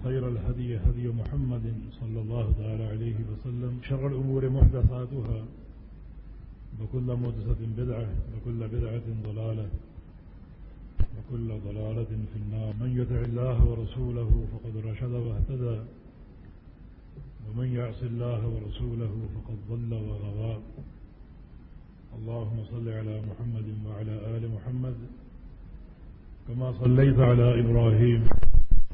وخير الهدي هدي محمد صلى الله تعالى عليه وسلم. شر الأمور محدثاتها، وكل محدثة بدعة، وكل بدعة ضلالة، وكل ضلالة في النار. من يطع الله ورسوله فقد رشد واهتدى، ومن يعص الله ورسوله فقد ضل وغوى اللهم صل على محمد وعلى آل محمد كما صليت على إبراهيم.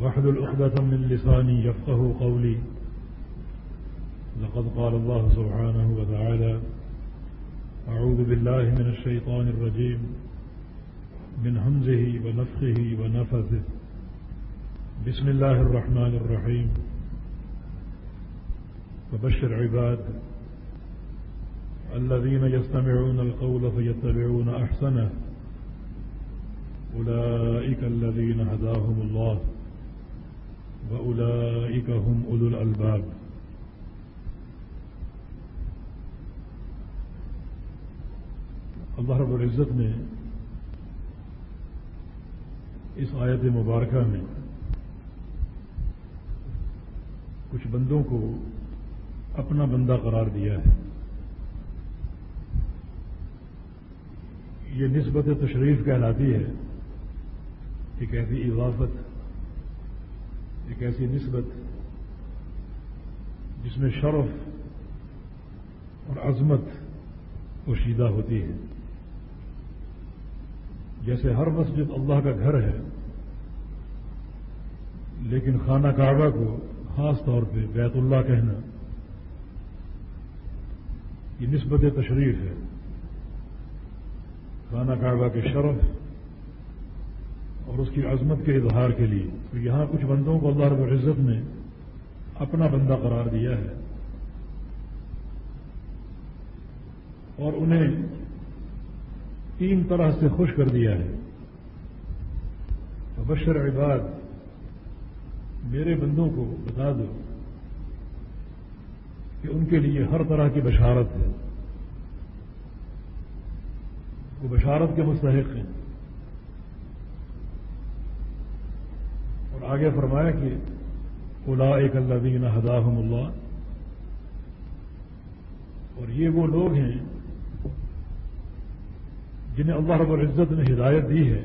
واحلل عقدة من لساني يفقه قولي. لقد قال الله سبحانه وتعالى أعوذ بالله من الشيطان الرجيم، من همزه ونفخه ونفثه. بسم الله الرحمن الرحيم. فبشر عباد الذين يستمعون القول فيتبعون أحسنه. أولئك الذين هداهم الله. وأولئك هم أولو الألباب اللہ رب العزت نے اس آیت مبارکہ میں کچھ بندوں کو اپنا بندہ قرار دیا ہے۔ یہ نسبت تشریف کہلاتی ہے ایک ایسی اضافت ایک ایسی نسبت جس میں شرف اور عظمت پوشیدہ ہوتی ہے۔ جیسے ہر مسجد اللہ کا گھر ہے، لیکن خانہ کعبہ کو خاص طور پہ بیت اللہ کہنا یہ نسبت تشریف ہے۔ خانہ کعبہ کے شرف اور اس کی عظمت کے اظہار کے لیے۔ تو یہاں کچھ بندوں کو اللہ رب العزت نے اپنا بندہ قرار دیا ہے۔ اور انہیں تین طرح سے خوش کر دیا ہے۔ بشر عباد، میرے بندوں کو بتا دو کہ ان کے لیے ہر طرح کی بشارت ہے۔ وہ بشارت کے مستحق ہیں اور آگے فرمایا کہ اولا ایک اللہ دین ہداحم اللہ اور یہ وہ لوگ ہیں جنہیں اللہ رب العزت نے ہدایت دی ہے۔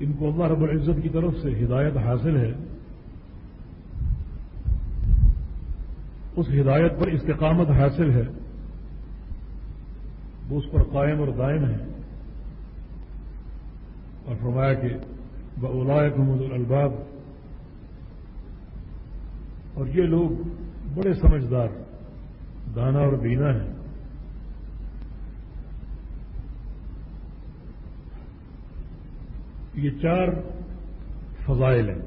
ان کو اللہ رب العزت کی طرف سے ہدایت حاصل ہے۔ اس ہدایت پر استقامت حاصل ہے۔ وہ اس پر قائم اور دائم ہے اور فرمایا کہ بلائق محمد الباب اور یہ لوگ بڑے سمجھدار، دانا اور بینا ہیں۔ یہ چار فضائل ہیں۔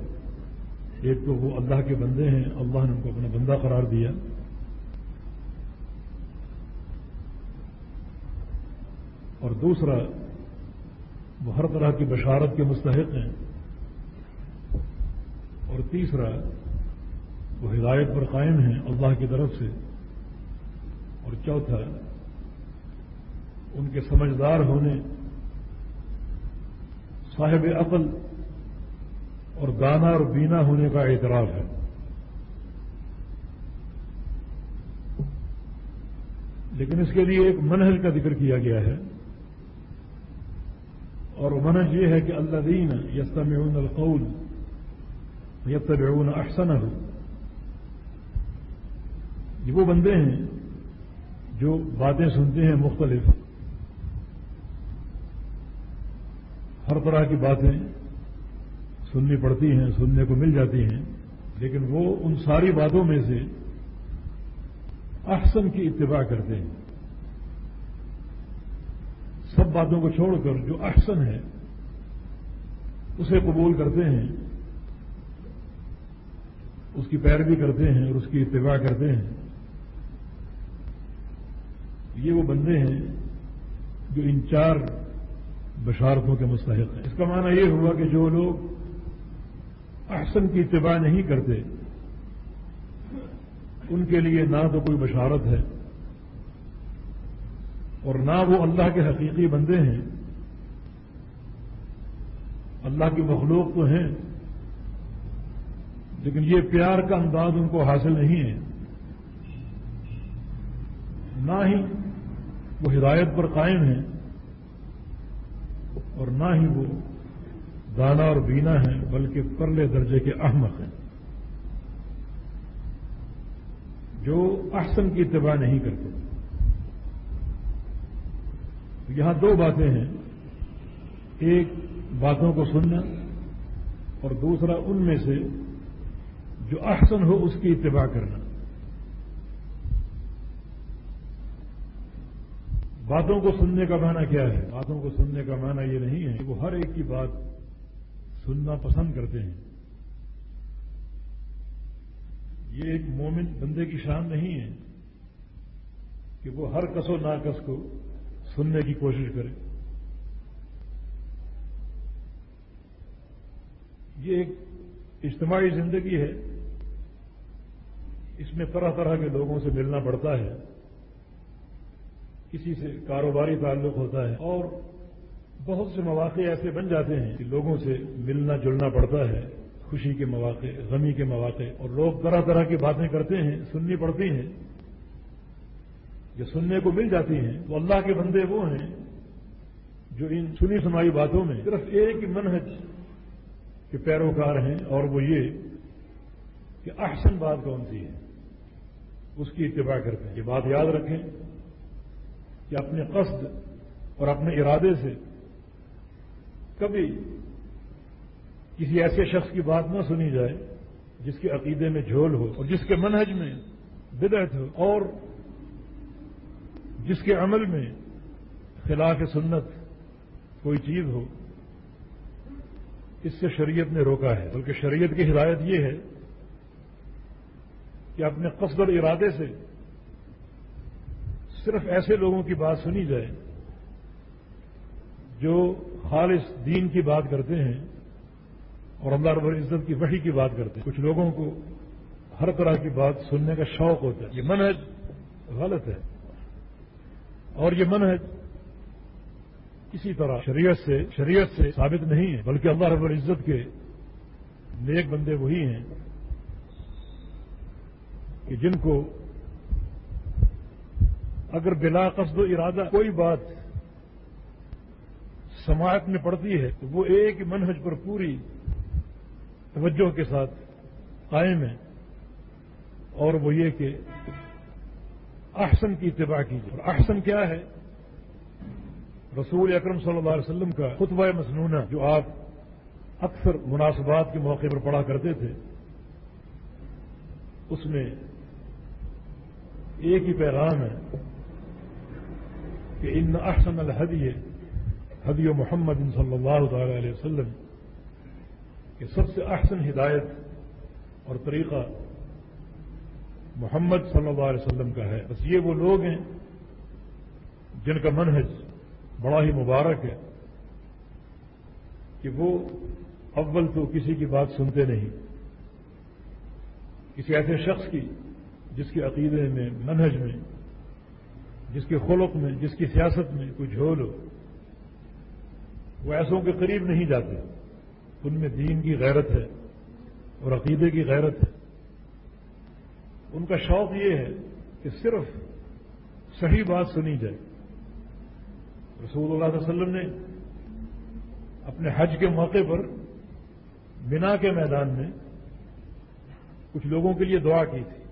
ایک تو وہ اللہ کے بندے ہیں، اللہ نے ان کو اپنا بندہ قرار دیا۔ اور دوسرا وہ ہر طرح کی بشارت کے مستحق ہیں۔ اور تیسرا، وہ ہدایت پر قائم ہیں اللہ کی طرف سے۔ اور چوتھا، ان کے سمجھدار ہونے، صاحب عقل اور گانا اور بینا ہونے کا اعتراف ہے۔ لیکن اس کے لیے ایک منہج کا ذکر کیا گیا ہے۔ اور منج یہ ہے کہ اللہ دین یستمعون القول یتبعون احسن یہ وہ بندے ہیں جو باتیں سنتے ہیں مختلف، ہر طرح کی باتیں سننی پڑتی ہیں، سننے کو مل جاتی ہیں، لیکن وہ ان ساری باتوں میں سے احسن کی اتباع کرتے ہیں سب باتوں کو چھوڑ کر جو احسن ہے، اسے قبول کرتے ہیں، اس کی پیروی کرتے ہیں اور اس کی اتباع کرتے ہیں۔ یہ وہ بندے ہیں جو ان چار بشارتوں کے مستحق ہیں۔ اس کا معنی یہ ہوا کہ جو لوگ احسن کی اتباع نہیں کرتے، ان کے لیے نہ تو کوئی بشارت ہے۔ اور نہ وہ اللہ کے حقیقی بندے ہیں۔ اللہ کی مخلوق تو ہیں، لیکن یہ پیار کا انداز ان کو حاصل نہیں ہے۔ نہ ہی وہ ہدایت پر قائم ہیں، اور نہ ہی وہ دانا اور بینا ہیں، بلکہ پرلے درجے کے احمق ہیں۔ جو احسن کی اتباع نہیں کرتے۔ یہاں دو باتیں ہیں۔ ایک، باتوں کو سننا اور دوسرا، ان میں سے جو احسن ہو اس کی اتباع کرنا۔ باتوں کو سننے کا معنی کیا ہے؟ باتوں کو سننے کا معنی یہ نہیں ہے کہ وہ ہر ایک کی بات سننا پسند کرتے ہیں۔ یہ ایک مومن بندے کی شان نہیں ہے کہ وہ ہر کس و ناکس کو سننے کی کوشش کرے یہ ایک اجتماعی زندگی ہے۔ اس میں طرح طرح کے لوگوں سے ملنا پڑتا ہے۔ کسی سے کاروباری تعلق ہوتا ہے اور بہت سے مواقع ایسے بن جاتے ہیں کہ لوگوں سے ملنا جلنا پڑتا ہے۔ خوشی کے مواقع، غمی کے مواقع اور لوگ طرح طرح کی باتیں کرتے ہیں، سننی پڑتی ہیں۔ جو سننے کو مل جاتی ہیں وہ اللہ کے بندے وہ ہیں جو ان سنی سنائی باتوں میں صرف ایک ہی منہج کے پیروکار ہیں، اور وہ یہ کہ احسن بات کون سی ہے؟ اس کی اتباع کرتے ہیں۔ یہ بات یاد رکھیں کہ اپنے قصد اور اپنے ارادے سے کبھی کسی ایسے شخص کی بات نہ سنی جائے جس کے عقیدے میں جھول ہو اور جس کے منہج میں بدعت ہو، اور جس کے عمل میں خلاف سنت کوئی چیز ہو، اس سے شریعت نے روکا ہے۔ بلکہ شریعت کی ہدایت یہ ہے کہ اپنے قصد اور ارادے سے صرف ایسے لوگوں کی بات سنی جائے جو خالص دین کی بات کرتے ہیں اور اللہ رب العزت کی وحی کی بات کرتے ہیں۔ کچھ لوگوں کو ہر طرح کی بات سننے کا شوق ہوتا ہے۔ یہ منہج غلط ہے۔ اور یہ منہج کسی طرح شریعت سے شریعت سے ثابت نہیں ہے، بلکہ اللہ رب العزت کے نیک بندے وہی ہیں کہ جن کو اگر بلا قصد و ارادہ کوئی بات سماعت میں پڑتی ہے، تو وہ ایک منہج پر پوری توجہ کے ساتھ قائم ہے اور وہ یہ کہ احسن کی اتباع کیجیے۔ اور احسن کیا ہے؟ رسول اکرم صلی اللہ علیہ وسلم کا خطبہ مصنوعہ جو آپ اکثر مناسبات کے موقع پر پڑھا کرتے تھے، اس میں ایک ہی پیغام ہے کہ ان احسن الحدی حدی و محمد صلی اللہ تعالی علیہ وسلم، کہ سب سے احسن ہدایت اور طریقہ محمد صلی اللہ علیہ وسلم کا ہے۔ بس یہ وہ لوگ ہیں جن کا منہج بڑا ہی مبارک ہے کہ وہ اول تو کسی کی بات سنتے نہیں۔ کسی ایسے شخص کی جس کے عقیدے میں، منہج میں، جس کے خلق میں، جس کی سیاست میں کوئی جھول ہو، وہ ایسوں کے قریب نہیں جاتے۔ ان میں دین کی غیرت ہے اور عقیدے کی غیرت ہے۔ ان کا شوق یہ ہے کہ صرف صحیح بات سنی جائے۔ رسول اللہ علیہ وسلم نے اپنے حج کے موقع پر بنا کے میدان میں کچھ لوگوں کے لیے دعا کی تھی۔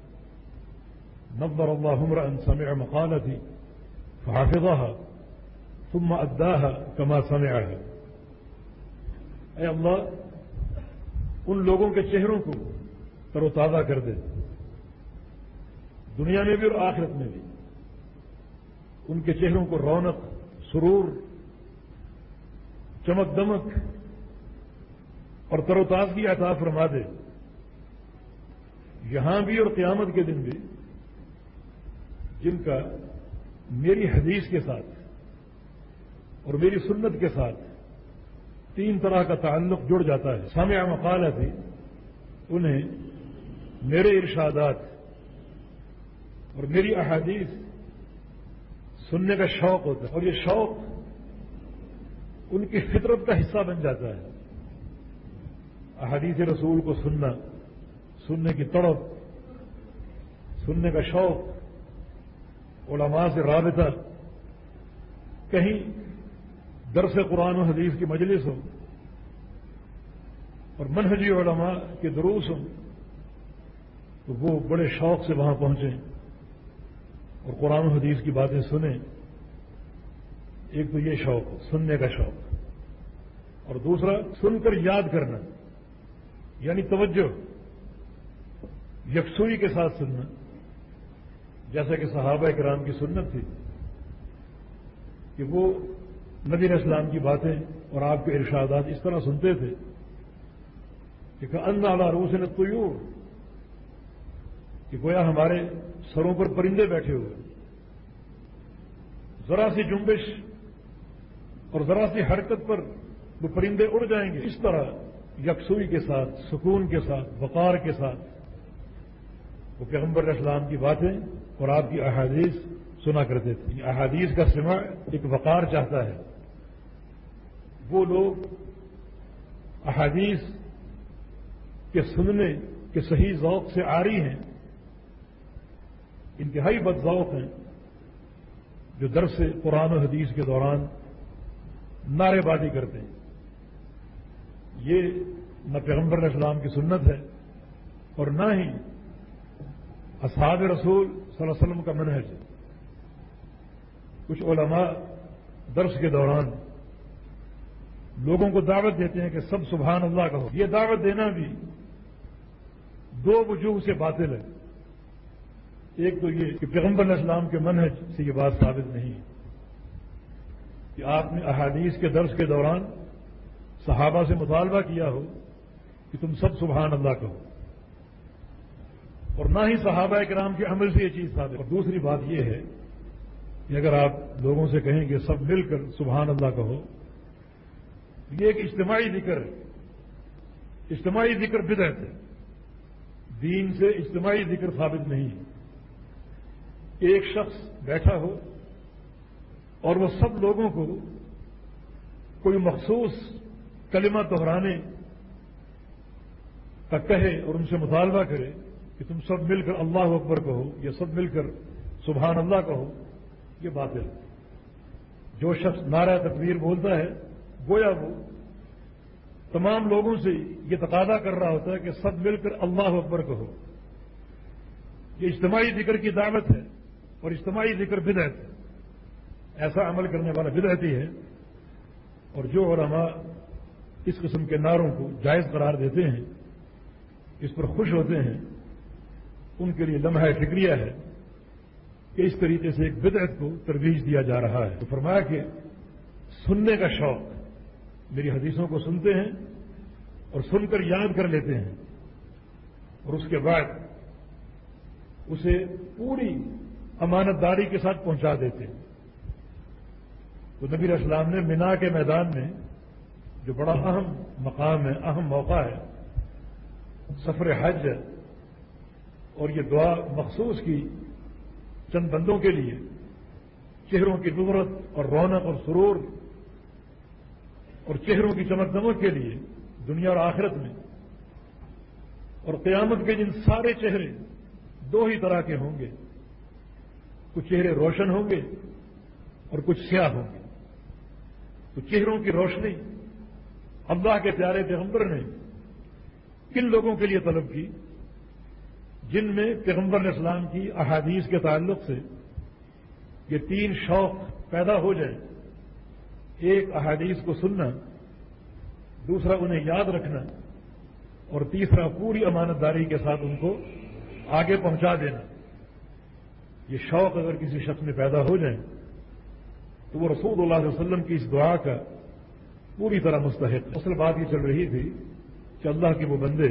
نبر اللہ عمر ان سمع مقالہ تھی فحافظہ ثم اداہ کما سمع ہے اے اللہ، ان لوگوں کے چہروں کو تر و تازہ کر دے۔ دنیا میں بھی اور آخرت میں بھی۔ ان کے چہروں کو رونق، سرور، چمک دمک اور تر و تازگی عطا فرما دے۔ یہاں بھی اور قیامت کے دن بھی جن کا میری حدیث کے ساتھ اور میری سنت کے ساتھ تین طرح کا تعلق جڑ جاتا ہے۔ سامع مقالہ تھی، انہیں میرے ارشادات اور میری احادیث سننے کا شوق ہوتا ہے اور یہ شوق ان کی فطرت کا حصہ بن جاتا ہے۔ احادیث رسول کو سننا، سننے کی تڑپ، سننے کا شوق، علماء سے رابطہ۔ کہیں درس قرآن و حدیث کی مجلس ہو اور منہجی علماء کے دروس ہوں تو وہ بڑے شوق سے وہاں پہنچیں۔ اور قرآن و حدیث کی باتیں سنیں، ایک تو یہ شوق، سننے کا شوق، اور دوسرا سن کر یاد کرنا یعنی توجہ، یکسوئی کے ساتھ سننا، جیسا کہ صحابہ کرام کی سنت تھی کہ وہ نبی اسلام کی باتیں اور آپ کے ارشادات اس طرح سنتے تھے کہ ان اعلیٰ روس نے تو کہ گویا ہمارے سروں پر پرندے بیٹھے ہوئے۔ ذرا سی جنبش اور ذرا سی حرکت پر وہ پرندے اڑ جائیں گے۔ اس طرح یکسوئی کے ساتھ، سکون کے ساتھ، وقار کے ساتھ۔ وہ پیغمبر اسلام کی باتیں اور آپ کی احادیث سنا کرتے تھے۔ یعنی احادیث کا سما ایک وقار چاہتا ہے۔ وہ لوگ احادیث کے سننے کے صحیح ذوق سے آ رہی ہیں۔ انتہائی بد ذوق ہیں جو درس قرآن و حدیث کے دوران نعرے بازی کرتے ہیں۔ یہ نہ پیغمبر اسلام کی سنت ہے اور نہ ہی اصحاب رسول صلی اللہ علیہ وسلم کا منحج ہے۔ کچھ علماء درس کے دوران لوگوں کو دعوت دیتے ہیں کہ سب سبحان اللہ کا ہو یہ دعوت دینا بھی دو وجوہ سے باطل ہے۔ ایک تو یہ کہ پیغمبر اسلام کے منحج سے یہ بات ثابت نہیں ہے کہ آپ نے احادیث کے درس کے دوران صحابہ سے مطالبہ کیا ہو کہ تم سب سبحان اللہ کہو۔ اور نہ ہی صحابہ کرام کے عمل سے یہ چیز ثابت۔ اور دوسری بات یہ ہے کہ اگر آپ لوگوں سے کہیں کہ سب مل کر سبحان اللہ کہو، یہ ایک اجتماعی ذکر ہے۔ اجتماعی ذکر بدعت ہے۔ دین سے اجتماعی ذکر ثابت نہیں ہے۔ ایک شخص بیٹھا ہو اور وہ سب لوگوں کو کوئی مخصوص کلمہ دہرانے کا کہے اور ان سے مطالبہ کرے کہ تم سب مل کر اللہ اکبر کہو یا سب مل کر سبحان اللہ کہو، یہ بات ہے۔ جو شخص نعرہ تقریر بولتا ہے، گویا وہ تمام لوگوں سے یہ تقاضا کر رہا ہوتا ہے کہ سب مل کر اللہ اکبر کہو۔ یہ اجتماعی ذکر کی دعوت ہے۔ اور اجتماعی ذکر بدعت، ایسا عمل کرنے والا بدعتی ہے، اور جو علماء اس قسم کے نعروں کو جائز قرار دیتے ہیں، اس پر خوش ہوتے ہیں، ان کے لیے لمحہ فکریہ ہے کہ اس طریقے سے ایک بدعت کو ترویج دیا جا رہا ہے۔ تو فرمایا کہ سننے کا شوق، میری حدیثوں کو سنتے ہیں اور سن کر یاد کر لیتے ہیں، اور اس کے بعد اسے پوری امانت داری کے ساتھ پہنچا دیتے ہیں۔ تو نبی اسلام نے مینا کے میدان میں جو بڑا اہم مقام ہے، اہم موقع ہے، سفر حج اور یہ دعا مخصوص کی چند بندوں کے لیے، چہروں کی نورت اور رونق اور سرور اور چہروں کی چمک دمک کے لیے دنیا اور آخرت میں، اور قیامت کے جن سارے چہرے دو ہی طرح کے ہوں گے۔ کچھ چہرے روشن ہوں گے اور کچھ سیاہ ہوں گے۔ تو چہروں کی روشنی اللہ کے پیارے پیغمبر نے کن لوگوں کے لیے طلب کی؟ جن میں پیغمبر اسلام کی احادیث کے تعلق سے یہ تین شوق پیدا ہو جائیں۔ ایک احادیث کو سننا، دوسرا انہیں یاد رکھنا اور تیسرا پوری امانت داری کے ساتھ ان کو آگے پہنچا دینا۔ یہ شوق اگر کسی شخص میں پیدا ہو جائیں تو وہ رسول اللہ علیہ وسلم کی اس دعا کا پوری طرح مستحق۔ اصل بات یہ چل رہی تھی کہ اللہ کے وہ بندے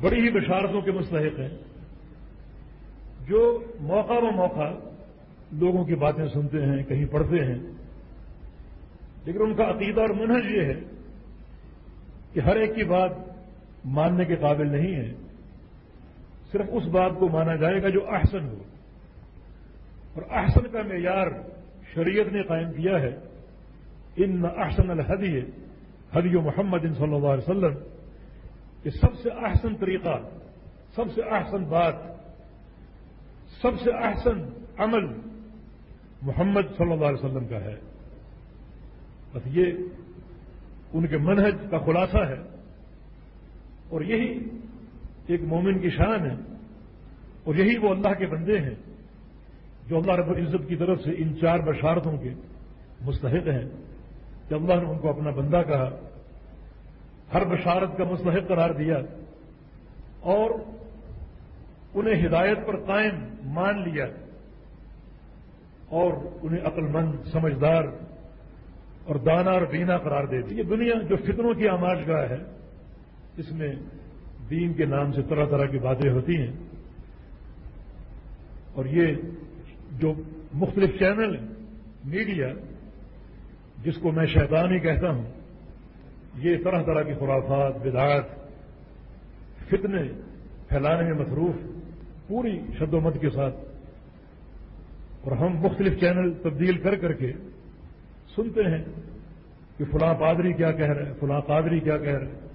بڑی ہی بشارتوں کے مستحق ہیں، جو موقع و موقع لوگوں کی باتیں سنتے ہیں، کہیں پڑھتے ہیں۔ لیکن ان کا عقیدہ اور منہج یہ ہے کہ ہر ایک کی بات ماننے کے قابل نہیں ہے۔ صرف اس بات کو مانا جائے گا جو احسن ہو۔ اور احسن کا معیار شریعت نے قائم کیا ہے۔ ان احسن الحدی حدی و محمد ان صلی اللہ علیہ وسلم کہ سب سے احسن طریقہ، سب سے احسن بات، سب سے احسن عمل محمد صلی اللہ علیہ وسلم کا ہے۔ بس یہ ان کے منہج کا خلاصہ ہے۔ اور یہی ایک مومن کی شان ہے اور یہی وہ اللہ کے بندے ہیں جو اللہ رب العزت کی طرف سے ان چار بشارتوں کے مستحق ہیں کہ اللہ نے ان کو اپنا بندہ کہا، ہر بشارت کا مستحق قرار دیا اور انہیں ہدایت پر قائم مان لیا اور انہیں عقل مند، سمجھدار اور دانا اور بینا قرار دے دی۔ یہ دنیا جو فتنوں کی آماج گاہ ہے، اس میں دین کے نام سے طرح طرح کی باتیں ہوتی ہیں اور یہ جو مختلف چینل میڈیا، جس کو میں شیطان ہی کہتا ہوں، یہ طرح طرح کی خرافات، بدعات، فتنے پھیلانے میں مصروف پوری شد و مت کے ساتھ اور ہم مختلف چینل تبدیل کر کر کے سنتے ہیں کہ فلاں پادری کیا کہہ رہے ہیں فلاں قادری کیا کہہ رہے ہیں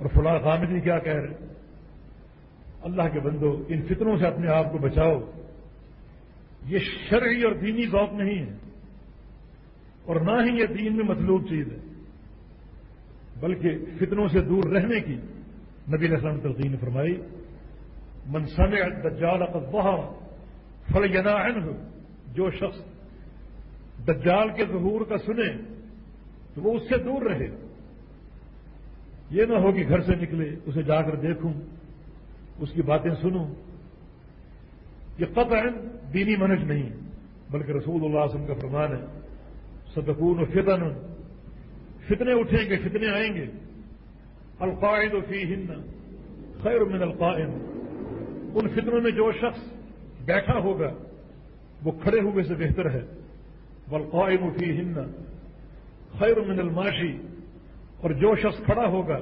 اور فلاں خامدی کیا کہہ رہے اللہ کے بندو، ان فطروں سے اپنے آپ کو بچاؤ۔ یہ شرعی اور دینی ذوق نہیں ہے۔ اور نہ ہی یہ دین میں مطلوب چیز ہے۔ بلکہ فتنوں سے دور رہنے کی نبی السلام تلقین فرمائی منسن دجال اقبا فل جو شخص دجال کے ظہور کا سنے، تو وہ اس سے دور رہے۔ یہ نہ ہو کہ گھر سے نکلے، اسے جا کر دیکھوں، اس کی باتیں سنوں۔ یہ قطع دینی منج نہیں، بلکہ رسول اللہ وسلم کا فرمان ہے، ستکون و فتن فتنے اٹھیں گے، فتنے آئیں گے۔ القاعد فی ہند خیر من القائم۔ ان فتنوں میں جو شخص بیٹھا ہوگا، وہ کھڑے ہوئے سے بہتر ہے۔ والقائم فی ہند خیر من الماشی۔ اور جو شخص کھڑا ہوگا،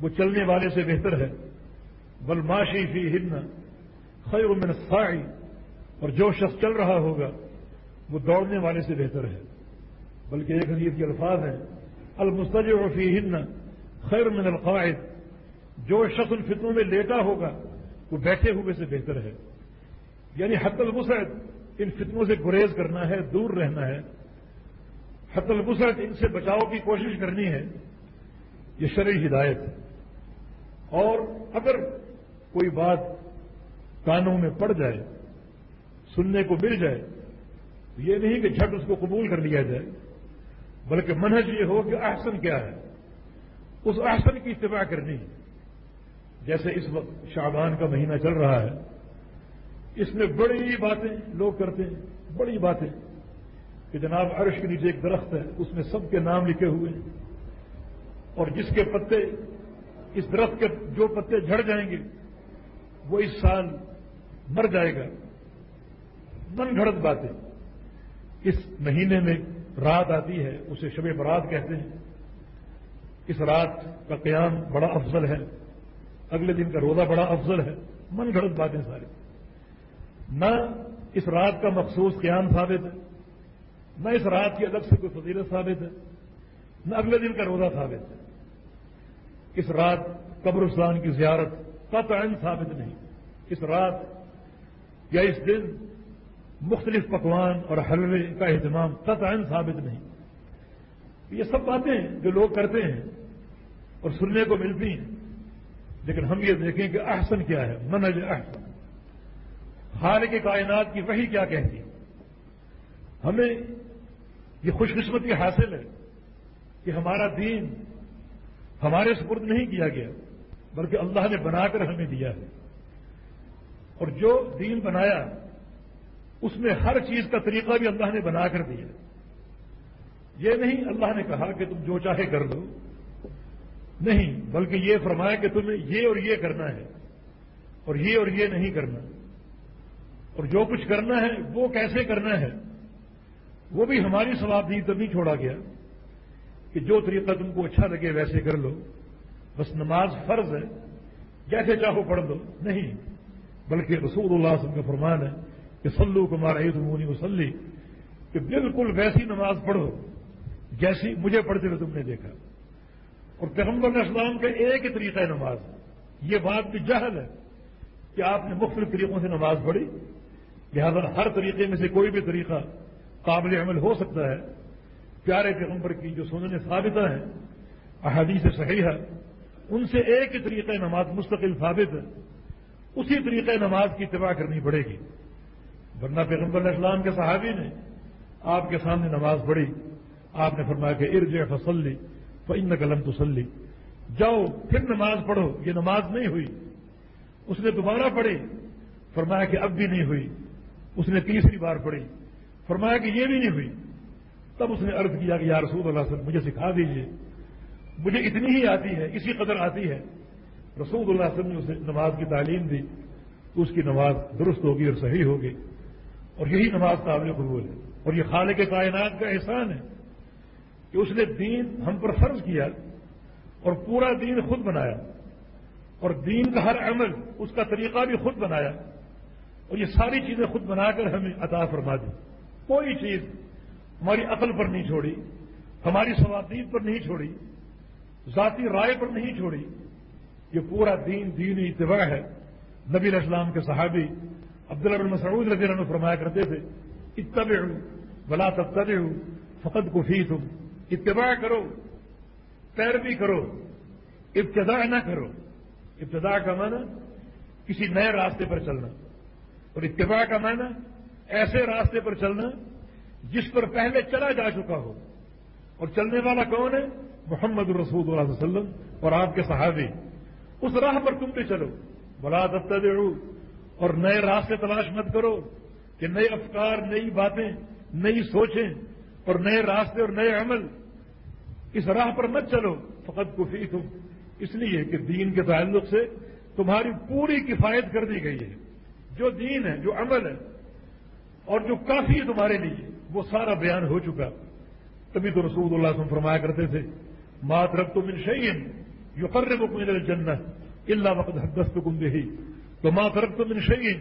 وہ چلنے والے سے بہتر ہے۔ والماشی فی ہند خیر من الساعی، اور جو شخص چل رہا ہوگا، وہ دوڑنے والے سے بہتر ہے۔ بلکہ ایک حدیث کے الفاظ ہیں المستج فی ہند خیر من القائد جو شخص ان فتنوں میں لیٹا ہوگا، وہ بیٹھے ہوئے سے بہتر ہے۔ یعنی حت البسعت ان فتنوں سے گریز کرنا ہے، دور رہنا ہے۔ حت البسعت ان سے بچاؤ کی کوشش کرنی ہے۔ یہ شرعی ہدایت ہے۔ اور اگر کوئی بات کانوں میں پڑ جائے، سننے کو مل جائے، تو یہ نہیں کہ جھٹ اس کو قبول کر لیا جائے، بلکہ منہج یہ ہو کہ احسن کیا ہے۔ اس احسن کی اتباع کرنی ہے۔ جیسے اس وقت شعبان کا مہینہ چل رہا ہے، اس میں بڑی باتیں لوگ کرتے ہیں، بڑی باتیں کہ جناب عرش کے نیچے ایک درخت ہے، اس میں سب کے نام لکھے ہوئے ہیں۔ اور جس کے پتے، اس درخت کے جو پتے جھڑ جائیں گے، وہ اس سال مر جائے گا۔ من گھڑت باتیں۔ اس مہینے میں رات آتی ہے، اسے شب برات کہتے ہیں۔ اس رات کا قیام بڑا افضل ہے۔ اگلے دن کا روزہ بڑا افضل ہے۔ من گھڑت باتیں ساری۔ نہ اس رات کا مخصوص قیام ثابت ہے نہ اس رات کی الگ سے کوئی فضیلت ثابت ہے نہ اگلے دن کا روزہ ثابت۔ ہے اس رات قبرستان کی زیارت قطعا ثابت نہیں۔ اس رات یا اس دن مختلف پکوان اور حلوے کا اہتمام قطعا ثابت نہیں۔ یہ سب باتیں جو لوگ کرتے ہیں اور سننے کو ملتی ہیں، لیکن ہم یہ دیکھیں کہ احسن کیا ہے منج احسن۔ حال کے کائنات کی وہی کیا کہتی ہمیں یہ خوش قسمتی حاصل ہے کہ ہمارا دین ہمارے سپرد نہیں کیا گیا، بلکہ اللہ نے بنا کر ہمیں دیا ہے۔ اور جو دین بنایا، اس میں ہر چیز کا طریقہ بھی اللہ نے بنا کر دیا۔ یہ نہیں اللہ نے کہا کہ تم جو چاہے کر دو نہیں، بلکہ یہ فرمایا کہ تمہیں یہ اور یہ کرنا ہے، اور یہ اور یہ نہیں کرنا۔ اور جو کچھ کرنا ہے، وہ کیسے کرنا ہے، وہ بھی ہماری دی تب نہیں چھوڑا گیا۔ کہ جو طریقہ تم کو اچھا لگے ویسے کر لو۔ بس نماز فرض ہے، جیسے چاہو پڑھ دو نہیں، بلکہ رسول اللہ وسلم کا فرمان ہے کہ سلو کمار عید مونی وسلی کہ بالکل ویسی نماز پڑھو جیسی مجھے پڑھتے ہوئے تم نے دیکھا۔ اور پیغمبر اسلام کا ایک ہی طریقہ ہے نماز۔ یہ بات بھی جہل ہے کہ آپ نے مختلف طریقوں سے نماز پڑھی، لہذا ہر طریقے میں سے کوئی بھی طریقہ قابل عمل ہو سکتا ہے۔ پیارے پیغمبر کی جو سننے ثابتہ ہیں احادیث صحیح ہے ان سے ایک ہی طریقہ نماز مستقل ثابت ہے۔ اسی طریقے نماز کی اتباع کرنی پڑے گی۔ ورنہ پیغمبر اسلام کے صحابی نے آپ کے سامنے نماز پڑھی۔ آپ نے فرمایا کہ ارج فصلی فن قلم تسلی جاؤ، پھر نماز پڑھو۔ یہ نماز نہیں ہوئی۔ اس نے دوبارہ پڑھی۔ فرمایا کہ اب بھی نہیں ہوئی۔ اس نے تیسری بار پڑھی۔ فرمایا کہ یہ بھی نہیں ہوئی۔ تب اس نے عرض کیا کہ یا رسول اللہ صلی مجھے سکھا دیجیے مجھے اتنی ہی آتی ہے، اسی قدر آتی ہے۔ رسول اللہ صلی اللہ علیہ وسلم نے اسے نماز کی تعلیم دی، تو اس کی نماز درست ہوگی اور صحیح ہوگی۔ اور یہی نماز قابل قبول ہے۔ اور یہ خالق کائنات کا احسان ہے کہ اس نے دین ہم پر فرض کیا اور پورا دین خود بنایا۔ اور دین کا ہر عمل اس کا طریقہ بھی خود بنایا۔ اور یہ ساری چیزیں خود بنا کر ہمیں عطا فرما دی۔ کوئی چیز ہماری عقل پر نہیں چھوڑی، ہماری سواتید پر نہیں چھوڑی، ذاتی رائے پر نہیں چھوڑی، یہ پورا دین دین اتباع ہے۔ نبی اسلام کے صحابی عبداللہ بن مسعود رضی اللہ عنہ فرمایا کرتے تھے اتبع بلا تب فقط کو تم اتباع کرو، پیروی کرو ابتدا نہ کرو۔ ابتدا کا معنی کسی نئے راستے پر چلنا، اور اتباع کا معنی ایسے راستے پر چلنا جس پر پہلے چلا جا چکا ہو۔ اور چلنے والا کون ہے؟ محمد الرسود اللہ علیہ وسلم اور آپ کے صحابی۔ اس راہ پر تم بھی چلو۔ بلا دفتہ اور نئے راستے تلاش مت کرو کہ نئے افکار، نئی باتیں، نئی سوچیں اور نئے راستے اور نئے عمل۔ اس راہ پر مت چلو۔ فقط کفی تم اس لیے کہ دین کے تعلق سے تمہاری پوری کفایت کر دی گئی ہے۔ جو دین ہے، جو عمل ہے اور جو کافی ہے تمہارے لیے۔ وہ سارا بیان ہو چکا۔ تبھی تو رسول اللہ وسلم فرمایا کرتے تھے مات رب تم ان شعین یو قرر جنت اللہ وقت حدست گم دہی تو مات رب تم ان شعین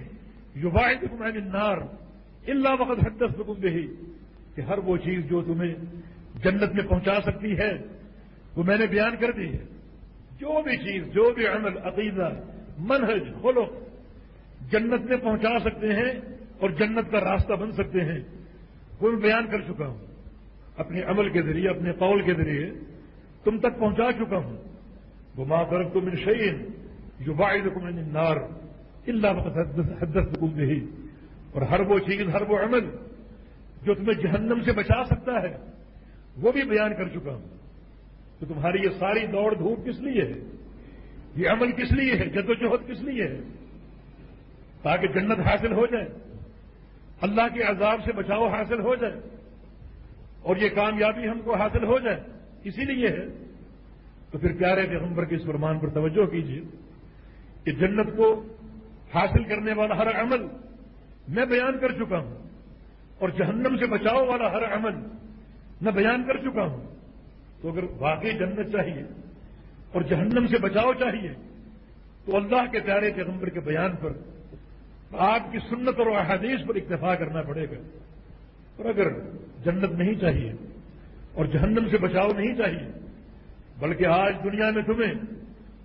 یو واحد نار اللہ وقت حدست گم دہی کہ ہر وہ چیز جو تمہیں جنت میں پہنچا سکتی ہے، وہ میں نے بیان کر دی ہے۔ جو بھی چیز، جو بھی عمل، عقیدہ، منہج، خلق جنت میں پہنچا سکتے ہیں اور جنت کا راستہ بن سکتے ہیں۔ وہ میں بیان کر چکا ہوں۔ اپنے عمل کے ذریعے، اپنے قول کے ذریعے تم تک پہنچا چکا ہوں۔ وہ ماں تم ان شعین جو باعث نار اللہ حدت حکم دہی اور ہر وہ چیز، ہر وہ عمل جو تمہیں جہنم سے بچا سکتا ہے، وہ بھی بیان کر چکا ہوں۔ تو تمہاری یہ ساری دوڑ دھوپ کس لیے ہے؟ یہ عمل کس لیے ہے؟ جد و جہد کس لیے ہے؟ تاکہ جنت حاصل ہو جائے۔ اللہ کے عذاب سے بچاؤ حاصل ہو جائے اور یہ کامیابی ہم کو حاصل ہو جائے، اسی لیے ہے۔ تو پھر پیارے پیغمبر کے اس فرمان پر توجہ کیجیے کہ جنت کو حاصل کرنے والا ہر عمل میں بیان کر چکا ہوں اور جہنم سے بچاؤ والا ہر عمل میں بیان کر چکا ہوں۔ تو اگر واقعی جنت چاہیے اور جہنم سے بچاؤ چاہیے، تو اللہ کے پیارے پیغمبر کے بیان پر آپ کی سنت اور احادیث پر اکتفا کرنا پڑے گا۔ اور اگر جنت نہیں چاہیے اور جہنم سے بچاؤ نہیں چاہیے، بلکہ آج دنیا میں تمہیں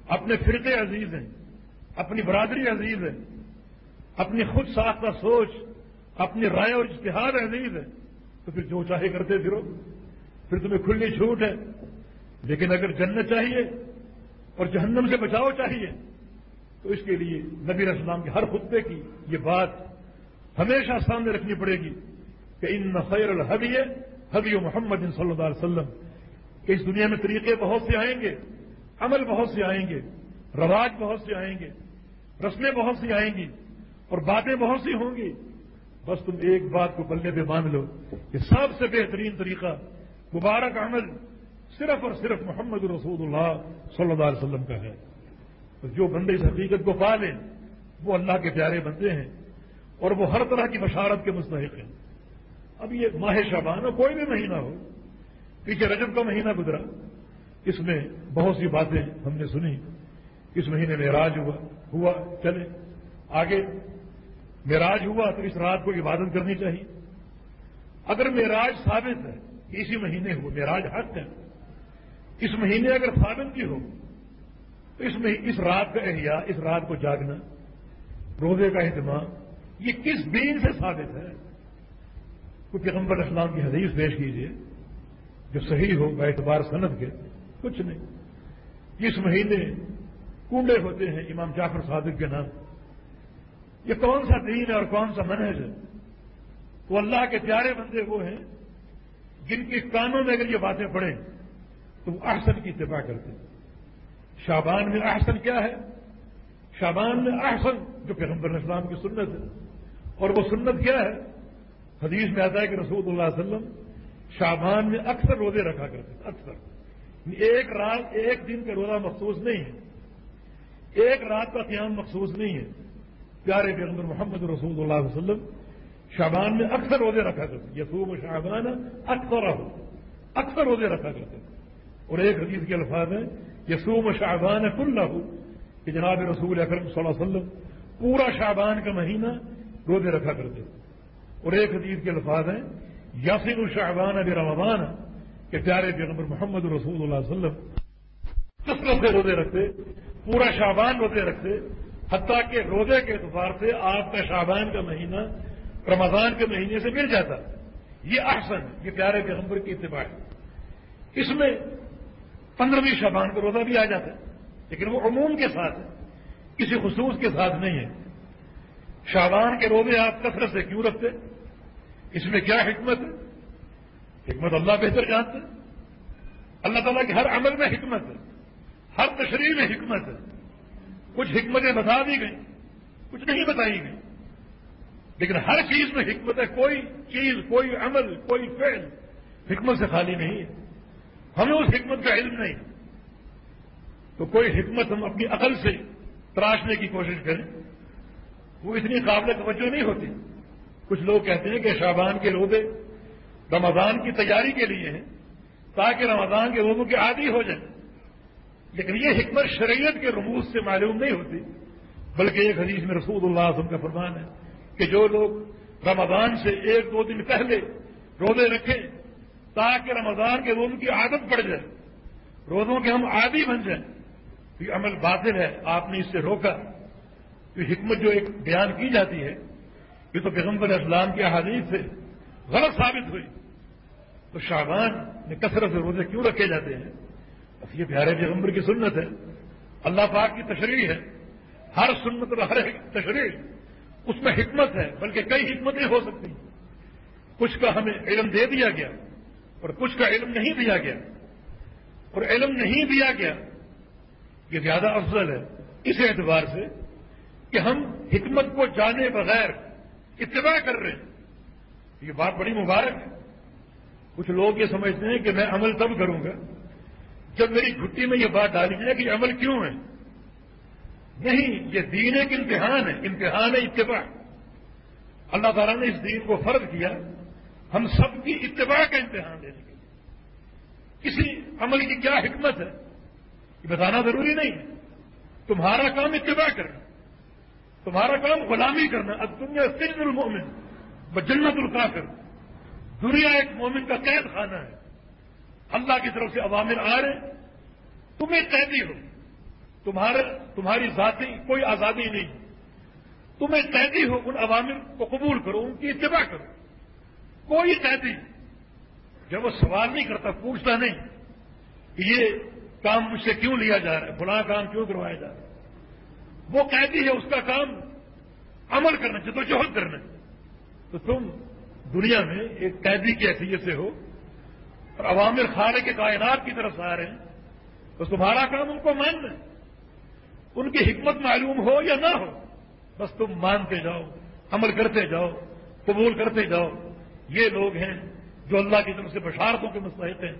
اپنے فرقے عزیز ہیں، اپنی برادری عزیز ہے اپنی خود ساختہ سوچ، اپنی رائے اور اشتہار عزیز ہے تو پھر جو چاہے کرتے پھرو۔ پھر تمہیں کھلی چھوٹ ہے۔ لیکن اگر جنت چاہیے اور جہنم سے بچاؤ چاہیے تو اس کے لیے نبی اسلام کے ہر خطبے کی یہ بات ہمیشہ سامنے رکھنی پڑے گی کہ ان خیر الحبی حبی و محمد صلی اللہ علیہ وسلم کہ اس دنیا میں طریقے بہت سے آئیں گے، عمل بہت سے آئیں گے، رواج بہت سے آئیں گے، رسمیں بہت سی آئیں گی اور باتیں بہت سی ہوں گی۔ بس تم ایک بات کو بلنے پہ مان لو کہ سب سے بہترین طریقہ مبارک عمل صرف اور صرف محمد رسول اللہ صلی اللہ علیہ وسلم کا ہے۔ تو جو بندے اس حقیقت کو پا لیں، وہ اللہ کے پیارے بندے ہیں اور وہ ہر طرح کی بشارت کے مستحق ہیں۔ اب یہ ماہ شابان ہو کوئی بھی مہینہ ہو، پیچھے رجب کا مہینہ گزرا، اس میں بہت سی باتیں ہم نے سنی اس مہینے میں راج ہوا ہوا، چلے۔ آگے میراج ہوا تو اس رات کو عبادت کرنی چاہیے۔ اگر میراج ثابت ہے کہ اسی مہینے ہو میراج حق ہے۔ اس مہینے اگر ثابت بھی ہو اس میں اس رات کا احیاء، اس رات کو جاگنا، روزے کا اہتمام، یہ کس دین سے ثابت ہے؟ کوئی پیغمبر اسلام کی حدیث پیش کیجیے جو صحیح ہو اعتبار صنعت کے، کچھ نہیں۔ اس مہینے کنڈے ہوتے ہیں، امام جعفر صادق کے نام، یہ کون سا دین ہے اور کون سا منہج ہے؟ وہ اللہ کے پیارے بندے وہ ہیں، جن کے کانوں میں اگر یہ باتیں پڑھیں، تو وہ احسن کی اتباع کرتے ہیں۔ شابان میں احسن کیا ہے؟ شابان میں احسن، جو پیغمبر اسلام کی سنت ہے۔ اور وہ سنت کیا ہے؟ حدیث میں آتا ہے کہ رسول اللہ علیہ وسلم شابان میں اکثر روزے رکھا کرتے ہیں اکثر۔ یعنی ایک رات، ایک دن کا روزہ مخصوص نہیں ہے۔ ایک رات کا قیام مخصوص نہیں ہے۔ پیارے پیغمبر محمد رسول اللہ علیہ وسلم شابان میں اکثر روزے رکھا کرتے یسوم شابان اکثر اکثر روزے رکھا کرتے اور ایک حدیث کے الفاظ ہیں یسوم شعبان کل کہ جناب رسول اکرم صلی اللہ علیہ وسلم پورا شعبان کا مہینہ روزے رکھا کرتے اور ایک حدیث کے الفاظ ہیں یاسین الشعبان اب رمضان کہ پیارے پیغمبر محمد رسول اللہ علیہ وسلم کثرت سے روزے رکھتے، پورا شعبان روزے رکھتے، حتیٰ کہ روزے کے اعتبار سے آپ کا شعبان کا مہینہ رمضان کے مہینے سے مل جاتا۔ یہ احسن، یہ پیارے پیغمبر کی اتباع ہے۔ اس میں پندرہویں شبان کا روزہ بھی آ جاتا ہے، لیکن وہ عموم کے ساتھ ہے، کسی خصوص کے ساتھ نہیں ہے۔ شابان کے روزے آپ کثرت سے کیوں رکھتے؟ اس میں کیا حکمت ہے؟ حکمت اللہ بہتر جانتے اللہ تعالیٰ کے ہر عمل میں حکمت ہے، ہر تشریح میں حکمت ہے۔ کچھ حکمتیں بتا دی گئیں، کچھ نہیں بتائی گئی لیکن ہر چیز میں حکمت ہے، کوئی چیز، کوئی عمل، کوئی فعل حکمت سے خالی نہیں ہے۔ ہمیں اس حکمت کا علم نہیں۔ تو کوئی حکمت ہم اپنی عقل سے تراشنے کی کوشش کریں، وہ اتنی قابل توجہ نہیں ہوتی۔ کچھ لوگ کہتے ہیں کہ شابان کے روزے رمضان کی تیاری کے لیے ہیں تاکہ رمضان کے روزوں کے عادی ہو جائیں۔ لیکن یہ حکمت شریعت کے رموز سے معلوم نہیں ہوتی، بلکہ ایک حدیث میں رسول اللہ وسلم کا فرمان ہے کہ جو لوگ رمضان سے ایک دو دن پہلے روزے رکھیں تاکہ رمضان کے روزوں کی عادت پڑ جائے، روزوں کے ہم عادی بن جائیں۔ یہ عمل باطل ہے، آپ نے اس سے روکا۔ تو حکمت جو ایک بیان کی جاتی ہے، یہ تو پیغمبر اسلام کی احادیث سے غلط ثابت ہوئی۔ تو شاہبان میں کثرت سے روزے کیوں رکھے جاتے ہیں؟ بس یہ پیارے پیغمبر کی سنت ہے۔ اللہ پاک کی تشریح ہے۔ ہر سنت اور ہر تشریح اس میں حکمت ہے، بلکہ کئی حکمتیں ہو سکتی ہیں۔ کچھ کا ہمیں علم دے دیا گیا۔ اور کچھ کا علم نہیں دیا گیا اور علم نہیں دیا گیا، یہ زیادہ افضل ہے اس اعتبار سے کہ ہم حکمت کو جانے بغیر اتباع کر رہے ہیں۔ یہ بات بڑی مبارک ہے۔ کچھ لوگ یہ سمجھتے ہیں کہ میں عمل تب کروں گا جب میری چھٹی میں یہ بات ڈالی جائے کہ عمل کیوں ہے۔ نہیں، یہ دین ایک امتحان ہے امتحان ہے اتباع۔ اللہ تعالیٰ نے اس دین کو فرض کیا ہم سب کی اتباع کا امتحان لینے کے لیے کسی عمل کی کیا حکمت ہے؟ یہ بتانا ضروری نہیں ہے۔ تمہارا کام اتباع کرنا، تمہارا کام غلامی کرنا، اب دنیا سجن المومن ب جنت القافر دنیا ایک مومن کا قید خانہ ہے۔ اللہ کی طرف سے عوامر آ رہے تمہیں قیدی ہو۔ تمہارے، تمہاری ذاتی کوئی آزادی نہیں۔ تمہیں قیدی ہو، ان عوامر کو قبول کرو، ان کی اتباع کرو۔ کوئی قیدی جب وہ سوال نہیں کرتا، پوچھتا نہیں کہ یہ کام مجھ سے کیوں لیا جا رہا ہے؟ فلاں کام کیوں کروایا جا رہا ہے؟ وہ قیدی ہے، اس کا کام عمل کرنا، جدوجہد کرنا۔ تو تم دنیا میں ایک قیدی کی حیثیت سے ہو اور عوامر خارے کے کائنات کی طرف سے آ رہے ہیں۔ تو تمہارا کام ان کو ماننا ان کی حکمت معلوم ہو یا نہ ہو، بس تم مانتے جاؤ، عمل کرتے جاؤ، قبول کرتے جاؤ۔ یہ لوگ ہیں جو اللہ کی طرف سے بشارتوں کے مستحق ہیں۔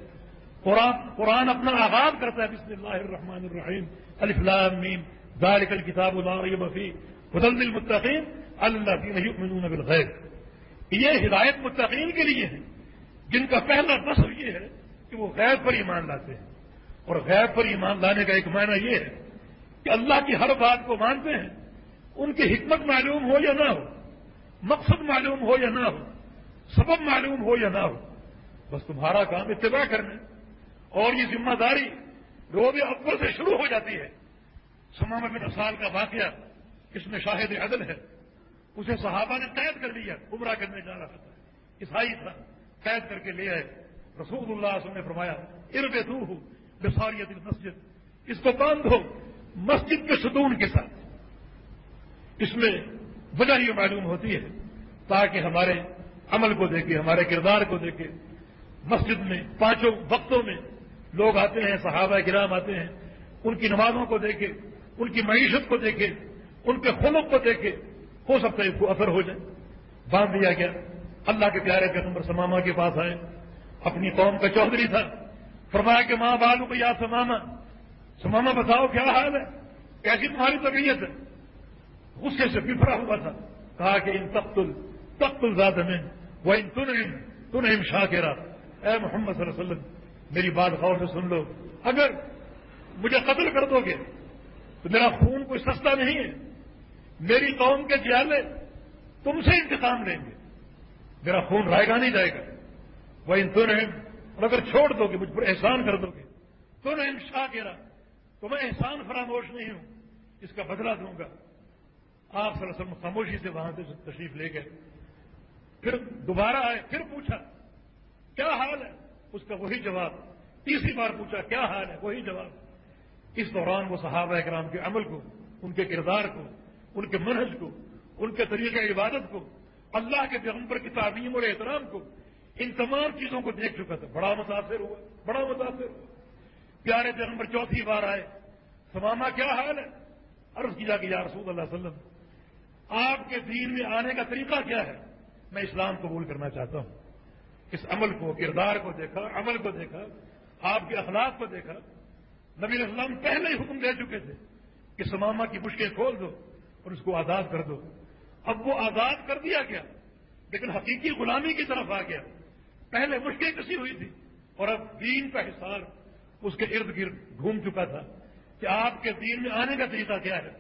قرآن قرآن اپنا آغاز کرتا ہے، بسم اللہ الرحمن الرحیم الفلام میم، ذالک الکتاب لا ریب فی حدل المتقین اللہ یؤمنون بالغیب۔ یہ ہدایت متقین کے لیے ہے جن کا پہلا نصب یہ ہے کہ وہ غیر پر ایمان لاتے ہیں۔ اور غیر پر ایمان لانے کا ایک معنی یہ ہے کہ اللہ کی ہر بات کو مانتے ہیں، ان کی حکمت معلوم ہو یا نہ ہو، مقصد معلوم ہو یا نہ ہو سبب معلوم ہو یا نہ ہو، بس تمہارا کام اتباع کرنا اور یہ ذمہ داری روب اکبر سے شروع ہو جاتی ہے۔ سمام بن سال کا واقعہ اس میں شاہد عدل ہے۔ اسے صحابہ نے قید کر لیا عمرہ کرنے جا رہا تھا۔ عیسائی تھا، قید کر کے لے آئے۔ رسول اللہ وسلم نے فرمایا ارب دور ہوں بساریت مسجد اس کو باندھو مسجد کے ستون کے ساتھ۔ اس میں وجہ یہ معلوم ہوتی ہے تاکہ ہمارے عمل کو دیکھے، ہمارے کردار کو دیکھے۔ مسجد میں، پانچوں وقتوں میں لوگ آتے ہیں، صحابہ کرام آتے ہیں۔ ان کی نمازوں کو دیکھے، ان کی معیشت کو دیکھے، ان کے خلق کو دیکھے، ہو سکتا ہے اس کو اثر ہو جائے۔ باندھ دیا گیا۔ اللہ کے پیارے پیغمبر سماما کے پاس آئے۔ اپنی قوم کا چودھری تھا۔ فرمایا کہ ماں بالو کو یا سماما سماما بتاؤ کیا حال ہے؟ کیسی تمہاری طبیعت ہے؟ غصے سے بفرا ہوا تھا۔ کہا کہ ان تخت تخت الزاد میں۔ وہ ان تن تن شاہ کے اے محمد صلی اللہ علیہ وسلم، میری بات غور سے سن لو۔ اگر مجھے قتل کر دو گے، تو میرا خون کوئی سستا نہیں ہے۔ میری قوم کے جیالے تم سے انتقام لیں گے۔ میرا خون رائے گا نہیں جائے گا۔ وہ ان تو اور اگر چھوڑ دو گے، مجھ پر احسان کر دو گے۔ تو نہیں شاہ کہہ تو میں احسان فراموش نہیں ہوں۔ اس کا بدلہ دوں گا۔ آپ وسلم خاموشی سے وہاں سے تشریف لے گئے۔ پھر دوبارہ آئے، پھر پوچھا، کیا حال ہے؟ اس کا وہی جواب، تیسری بار پوچھا، کیا حال ہے؟ وہی جواب، اس دوران وہ صحابہ کرام کے عمل کو، ان کے کردار کو، ان کے منہج کو، ان کے طریقہ عبادت کو، اللہ کے پیغمبر کی تعلیم اور احترام کو، ان تمام چیزوں کو دیکھ چکا تھا۔ بڑا متاثر ہوا، بڑا متاثر ہوا۔ پیارے پیغمبر، چوتھی بار آئے۔ سماما کیا حال ہے؟ عرض کیا کہ یا رسول اللہ علیہ وسلم، آپ کے دین میں آنے کا طریقہ کیا ہے؟ میں اسلام قبول کرنا چاہتا ہوں۔ اس عمل کو، کردار کو دیکھا، عمل کو دیکھا، آپ کے اخلاق کو دیکھا۔ نبی اسلام پہلے ہی حکم دے چکے تھے کہ سماما کی مشکل کھول دو اور اس کو آزاد کر دو۔ اب وہ آزاد کر دیا گیا، لیکن حقیقی غلامی کی طرف آ گیا۔ پہلے مشکل کسی ہوئی تھی اور اب دین کا حصار اس کے ارد گرد گھوم چکا تھا کہ آپ کے دین میں آنے کا طریقہ کیا ہے۔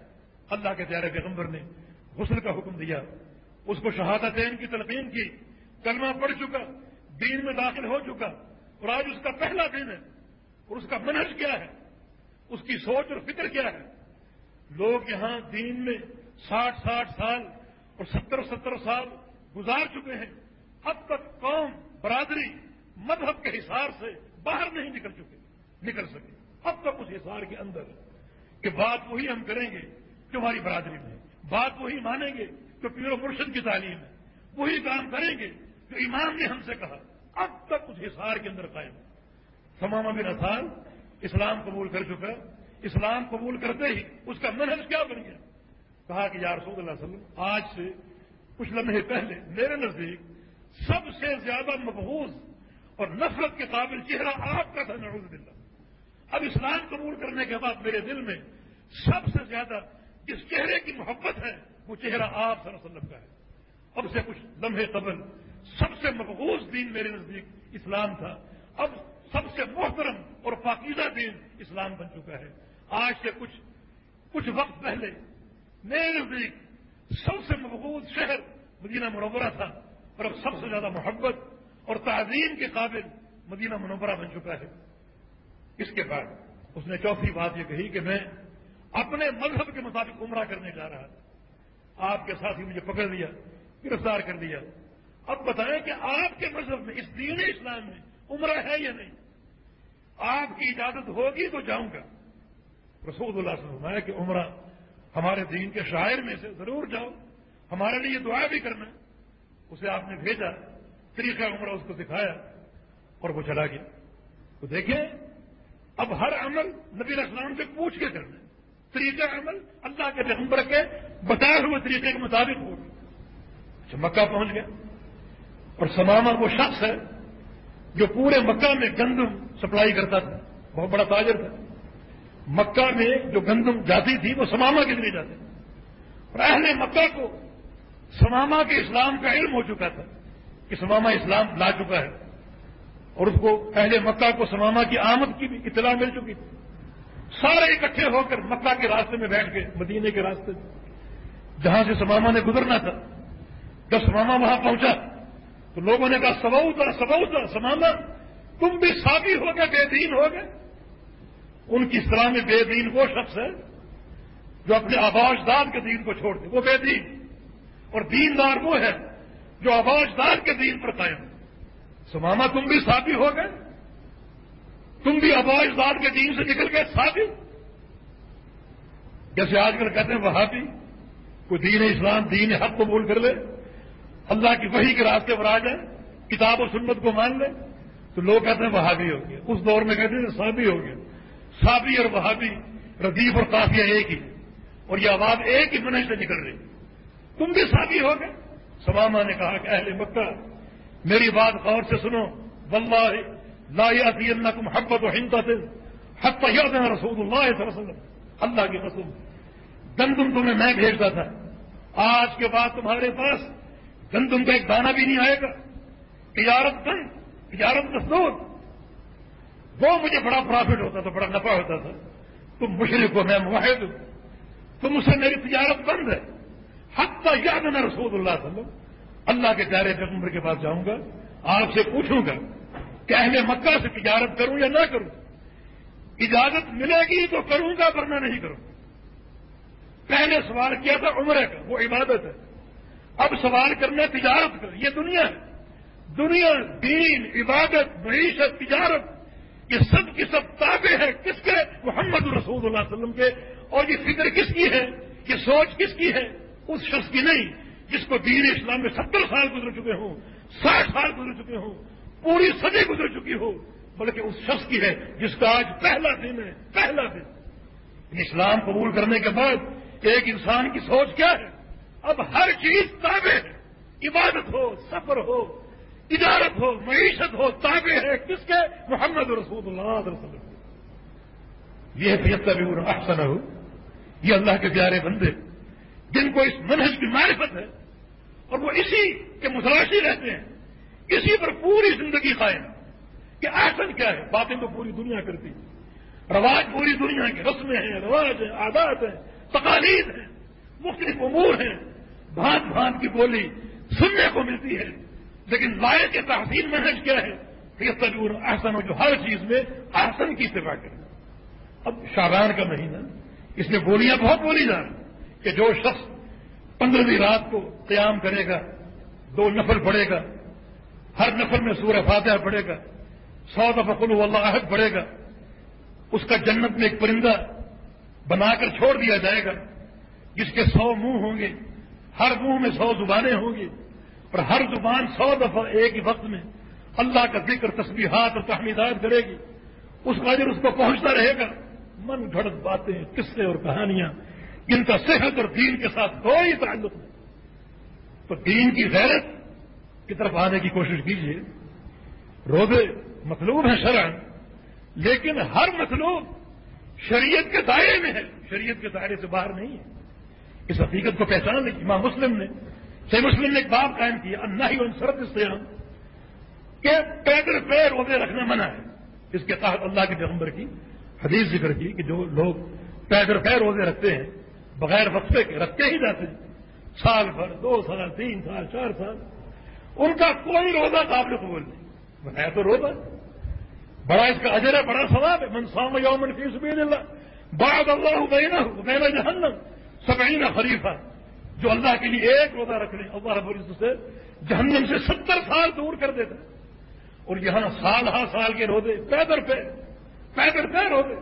اللہ کے پیارے پیغمبر نے غسل کا حکم دیا۔ اس کو شہادتین کی تلقین کی، کلمہ پڑ چکا، دین میں داخل ہو چکا، اور آج اس کا پہلا دن ہے، اور اس کا منحص کیا ہے؟ اس کی سوچ اور فکر کیا ہے؟ لوگ یہاں دین میں ساٹھ ساٹھ سال اور ستر ستر سال گزار چکے ہیں۔ اب تک قوم برادری مذہب کے حساب سے باہر نہیں نکل چکے، نکل سکے اب تک اس حسار کے اندر کہ بات وہی ہم کریں گے جو ہماری برادری میں، بات وہی مانیں گے جو پیر و مرشد کی تعلیم ہے۔ وہی کام کریں گے جو امام نے ہم سے کہا۔ اب تک اس حصار کے اندر قائم تمام بن اثان اسلام قبول کر چکا اسلام قبول کرتے ہی اس کا منحص کیا بن گیا۔ کہا کہ یا رسول اللہ علیہ وسلم، آج سے کچھ لمحے پہلے میرے نزدیک سب سے زیادہ مقبوض اور نفرت کے قابل چہرہ آپ کا تھا، نعوذ باللہ۔ اب اسلام قبول کرنے کے بعد میرے دل میں سب سے زیادہ جس چہرے کی محبت ہے وہ چہرہ آپ صلی اللہ علیہ وسلم کا ہے۔ اب سے کچھ لمحے قبل سب سے مقبوض دین میرے نزدیک اسلام تھا۔ اب سب سے محترم اور پاکیزہ دین اسلام بن چکا ہے۔ آج سے کچھ کچھ وقت پہلے میرے نزدیک سب سے مقبوض شہر مدینہ منورہ تھا۔ اور اب سب سے زیادہ محبت اور تعظیم کے قابل مدینہ منورہ بن چکا ہے۔ اس کے بعد اس نے چوتھی بات یہ کہی کہ میں اپنے مذہب کے مطابق عمرہ کرنے جا رہا تھا۔ آپ کے ساتھ ہی مجھے پکڑ لیا، گرفتار کر دیا اب بتائیں کہ آپ کے مذہب میں، اس دین اسلام میں عمرہ ہے یا نہیں؟ آپ کی اجازت ہوگی تو جاؤں گا۔ رسول اللہ سے فرمایا کہ عمرہ، ہمارے دین کے شاعر میں سے ضرور جاؤ۔ ہمارے لیے دعا بھی کرنا۔ اسے آپ نے بھیجا، طریقہ عمرہ اس کو دکھایا اور وہ چلا گیا۔ تو دیکھیں، اب ہر عمل نبی اسلام سے پوچھ کے کرنا۔ طریقہ عمل اللہ کے پیغمبر کے بتائے ہوئے طریقے کے مطابق ہو۔ اچھا مکہ پہنچ گیا اور سماما وہ شخص ہے جو پورے مکہ میں گندم سپلائی کرتا تھا، بہت بڑا تاجر تھا۔ مکہ میں جو گندم جاتی تھی، وہ سماما کے لیے جاتی اور اہل مکہ کو سماما کے اسلام کا علم ہو چکا تھا کہ سماما اسلام لا چکا ہے۔ اور اس کو اہل مکہ کو سماما کی آمد کی بھی اطلاع مل چکی تھی۔ سارے اکٹھے ہو کر مکہ کے راستے میں بیٹھ کے مدینے کے راستے جہاں سے سماما نے گزرنا تھا، جب سماما وہاں پہنچا، تو لوگوں نے کہا سبو تھا سبو تھا سماما تم بھی سابی ہو گئے، بے دین ہو گئے۔ ان کی اصطلاح میں بے دین وہ شخص ہے جو اپنے آباش دار کے دین کو چھوڑ دے، وہ بے دین۔ اور دیندار وہ ہے جو آباش دار کے دین پر قائم۔ سماما تم بھی سابی ہو گئے تم بھی آباش دار کے دین سے نکل گئے سابی جیسے آج کل کہتے ہیں، وہابی، کوئی دین اسلام، دین حق قبول کر لے، اللہ کی وہی کے راستے پر آ جائے، کتاب و سنت کو مان لے، تو لوگ کہتے ہیں وہابی ہو گیا اس دور میں کہتے ہیں سابی ہو گیا سابی اور وہابی، ردیف اور کافیہ ایک ہی۔ اور یہ آواز ایک ہی منج سے نکل رہی۔ تم بھی سابی ہو گئے۔ سواما نے کہا کہ اہل مکہ، میری بات غور سے سنو۔ واللہ لا یاتی اللہ محبت و ہندا سے حق رسول اللہ صلی اللہ علیہ وسلم. اللہ کی قسم. گندم تمہیں میں بھیجتا تھا. آج کے بعد تمہارے پاس گندم کا ایک دانہ بھی نہیں آئے گا. تجارت گند تجارت دستور وہ مجھے بڑا پرافٹ ہوتا تھا، بڑا نفع ہوتا تھا. تم مشرق ہو، میں معاہد ہوں. تم اسے میری تجارت بند ہے حق کا یاد میں رسول اللہ صلی اللہ اللہ کے پیارے پیغمبر کے پاس جاؤں گا. آپ سے پوچھوں گا کہ اہل مکہ سے تجارت کروں یا نہ کروں، اجازت ملے گی تو کروں گا ورنہ نہیں کروں۔ پہلے سوال کیا تھا؟ عمرے کا، وہ عبادت ہے۔ اب سوال کرنا تجارت کا، یہ دنیا ہے۔ دنیا، دین، عبادت، معیشت، تجارت، یہ سب کی سب تابع ہے۔ کس کے؟ محمد رسول اللہ علیہ وسلم کے۔ اور یہ فکر کس کی ہے؟ یہ سوچ کس کی ہے؟ اس شخص کی نہیں، جس کو دین اسلام میں ستر سال گزر چکے ہوں، ساٹھ سال گزر چکے ہوں۔ پوری صدی گزر چکی ہو، بلکہ اس شخص کی ہے جس کا آج پہلا دن ہے، پہلا دن۔ اسلام قبول کرنے کے بعد ایک انسان کی سوچ کیا ہے؟ اب ہر چیز تابع ہے۔ عبادت ہو، سفر ہو، تجارت ہو، معیشت ہو، تابع ہے۔ کس کے؟ محمد رسول اللہ علیہ وسلم۔ یہ فیصلہ بھی احسن ہو یہ اللہ کے پیارے بندے، جن کو اس منہج کی معرفت ہے، اور وہ اسی کے متلاشی رہتے ہیں۔ اسی پر پوری زندگی قائم کہ احسن کیا ہے؟ باتیں تو پوری دنیا کرتی رواج پوری دنیا کے رسمیں ہیں، رواج ہیں عادات ہیں، تقالید ہیں، مختلف امور ہیں۔ بھانت بھانت کی بولی سننے کو ملتی ہے۔ لیکن لائق کے تحصیل منہج کیا ہے؟ یہ تجور احسن ہو جو ہر چیز میں احسن کی اتباع کرے۔ اب شابان کا مہینہ، اس میں بولیاں بہت بولی جا رہی کہ جو شخص پندرہویں رات کو قیام کرے گا، دو نفل پڑے گا ہر نفل میں سورہ فاتحہ پڑے گا، سو دفعہ اللہ عہد پڑے گا، اس کا جنت میں ایک پرندہ بنا کر چھوڑ دیا جائے گا، جس کے سو منہ ہوں گے، ہر منہ میں سو زبانیں ہوں گی، اور ہر زبان سو دفعہ ایک ہی وقت میں اللہ کا ذکر، تسبیحات اور تحمیدات کرے گی، اس کا اس کو پہنچتا رہے گا۔ من گھڑت باتیں، قصے اور کہانیاں، جن کا صحت اور دین کے ساتھ کوئی تعلق نہیں۔ تو دین کی غیرت کی طرف آنے کی کوشش کیجیے۔ روزے مطلوب ہیں شرح لیکن ہر مطلوب شریعت کے دائرے میں ہے۔ شریعت کے دائرے سے باہر نہیں ہے۔ اس حقیقت کو پہچان لی امام مسلم نے سی مسلم نے ایک باب قائم کیا اللہ ہی سرد سیام کہ پیدل پہ روزے رکھنا منع ہے۔ اس کے تحت اللہ کے پیغمبر کی حدیث ذکر کی کہ جو لوگ پیدل پہ روزے رکھتے ہیں، بغیر وقفے کے رکھتے ہی جاتے ہیں۔ سال بھر، دو سال، تین سال، چار سال۔ ان کا کوئی روزہ قابل قبول نہیں۔ ہے تو روزہ۔ بڑا اس کا اجر ہے، بڑا ثواب ہے۔ منسام یومن فی سبیل اللہ بعد اللہ بینا بینا جہنم۔ سبعین خلیفہ۔ جو اللہ کے لیے ایک روزہ رکھ لیں اللہ رب العزت سے جہنم سے ستر سال دور کر دیتا اور یہاں سال ہا سال کے روزے پیدر پہ پیدر پہ روزے۔